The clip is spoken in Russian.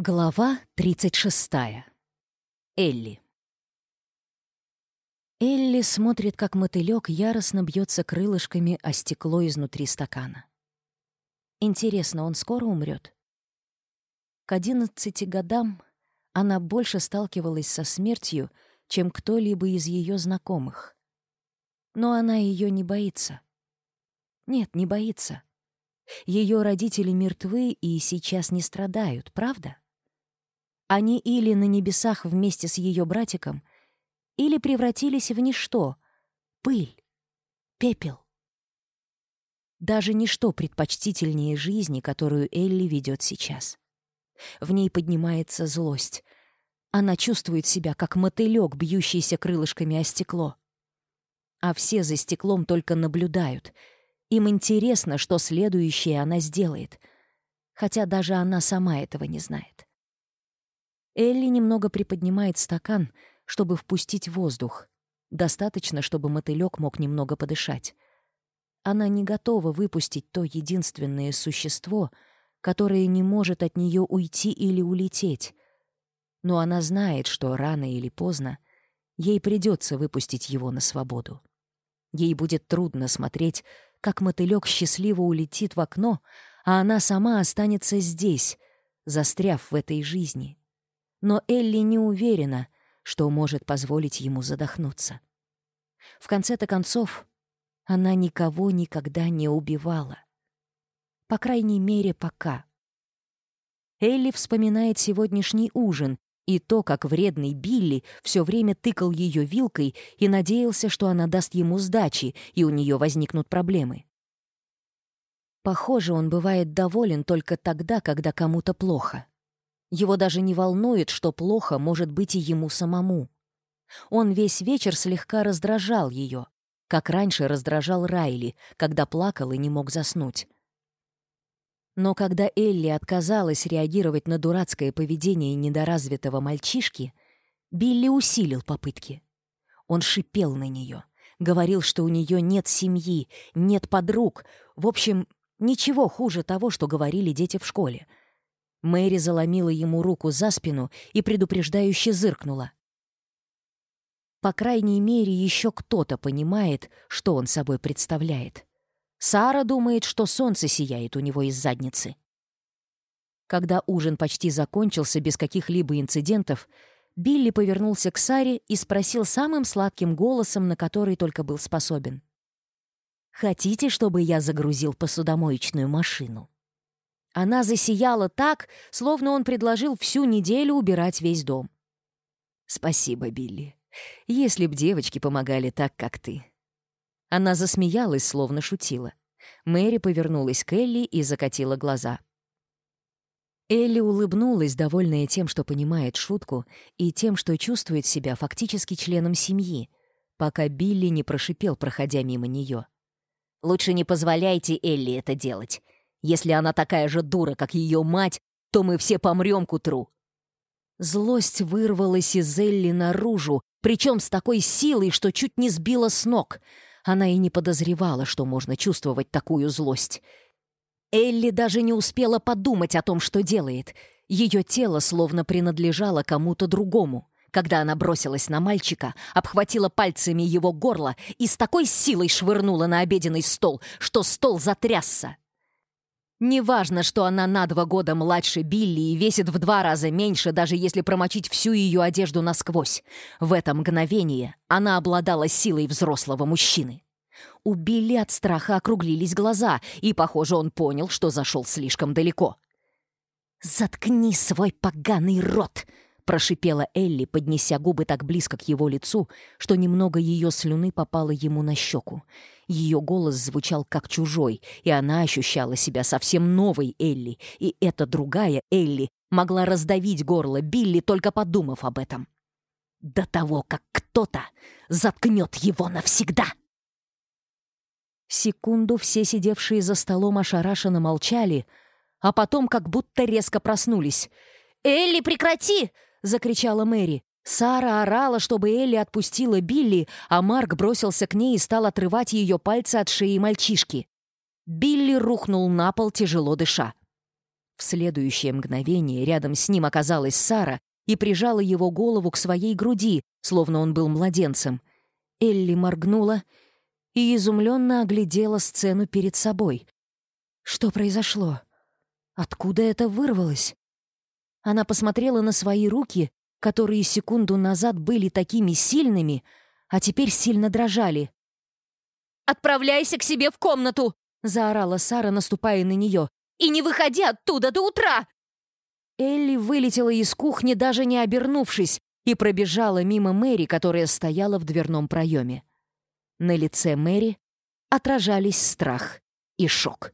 Глава 36. Элли. Элли смотрит, как мотылёк яростно бьется крылышками о стекло изнутри стакана. Интересно, он скоро умрет? К 11 годам она больше сталкивалась со смертью, чем кто-либо из ее знакомых. Но она ее не боится. Нет, не боится. Ее родители мертвы и сейчас не страдают, правда? Они или на небесах вместе с ее братиком, или превратились в ничто, пыль, пепел. Даже ничто предпочтительнее жизни, которую Элли ведет сейчас. В ней поднимается злость. Она чувствует себя, как мотылек, бьющийся крылышками о стекло. А все за стеклом только наблюдают. Им интересно, что следующее она сделает. Хотя даже она сама этого не знает. Элли немного приподнимает стакан, чтобы впустить воздух. Достаточно, чтобы мотылёк мог немного подышать. Она не готова выпустить то единственное существо, которое не может от нее уйти или улететь. Но она знает, что рано или поздно ей придется выпустить его на свободу. Ей будет трудно смотреть, как мотылёк счастливо улетит в окно, а она сама останется здесь, застряв в этой жизни, но Элли не уверена, что может позволить ему задохнуться. В конце-то концов, она никого никогда не убивала. По крайней мере, пока. Элли вспоминает сегодняшний ужин и то, как вредный Билли все время тыкал ее вилкой и надеялся, что она даст ему сдачи, и у нее возникнут проблемы. Похоже, он бывает доволен только тогда, когда кому-то плохо. Его даже не волнует, что плохо может быть и ему самому. Он весь вечер слегка раздражал ее, как раньше раздражал Райли, когда плакал и не мог заснуть. Но когда Элли отказалась реагировать на дурацкое поведение недоразвитого мальчишки, Билли усилил попытки. Он шипел на нее, говорил, что у нее нет семьи, нет подруг, в общем, ничего хуже того, что говорили дети в школе — Мэри заломила ему руку за спину и предупреждающе зыркнула. По крайней мере, еще кто-то понимает, что он собой представляет. Сара думает, что солнце сияет у него из задницы. Когда ужин почти закончился без каких-либо инцидентов, Билли повернулся к Саре и спросил самым сладким голосом, на который только был способен. «Хотите, чтобы я загрузил посудомоечную машину?» Она засияла так, словно он предложил всю неделю убирать весь дом. «Спасибо, Билли. Если б девочки помогали так, как ты». Она засмеялась, словно шутила. Мэри повернулась к Элли и закатила глаза. Элли улыбнулась, довольная тем, что понимает шутку, и тем, что чувствует себя фактически членом семьи, пока Билли не прошипел, проходя мимо нее. «Лучше не позволяйте Элли это делать. Если она такая же дура, как ее мать, то мы все помрем к утру». Злость вырвалась из Элли наружу, причем с такой силой, что чуть не сбила с ног. Она и не подозревала, что можно чувствовать такую злость. Элли даже не успела подумать о том, что делает. Ее тело словно принадлежало кому-то другому. Когда она бросилась на мальчика, обхватила пальцами его горло и с такой силой швырнула на обеденный стол, что стол затрясся. Неважно, что она на два года младше Билли и весит в два раза меньше, даже если промочить всю ее одежду насквозь. В это мгновение она обладала силой взрослого мужчины. У Билли от страха округлились глаза, и, похоже, он понял, что зашел слишком далеко. «Заткни свой поганый рот!» — прошипела Элли, поднеся губы так близко к его лицу, что немного ее слюны попало ему на щеку. Ее голос звучал как чужой, и она ощущала себя совсем новой Элли, и эта другая Элли могла раздавить горло Билли, только подумав об этом. До того, как кто-то заткнет его навсегда! Секунду все сидевшие за столом ошарашенно молчали, а потом как будто резко проснулись. «Элли, прекрати!» — закричала Мэри. Сара орала, чтобы Элли отпустила Билли, а Марк бросился к ней и стал отрывать ее пальцы от шеи мальчишки. Билли рухнул на пол, тяжело дыша. В следующее мгновение рядом с ним оказалась Сара и прижала его голову к своей груди, словно он был младенцем. Элли моргнула и изумленно оглядела сцену перед собой. Что произошло? Откуда это вырвалось? Она посмотрела на свои руки которые секунду назад были такими сильными, а теперь сильно дрожали. «Отправляйся к себе в комнату!» — заорала Сара, наступая на нее. «И не выходи оттуда до утра!» Элли вылетела из кухни, даже не обернувшись, и пробежала мимо Мэри, которая стояла в дверном проеме. На лице Мэри отражались страх и шок.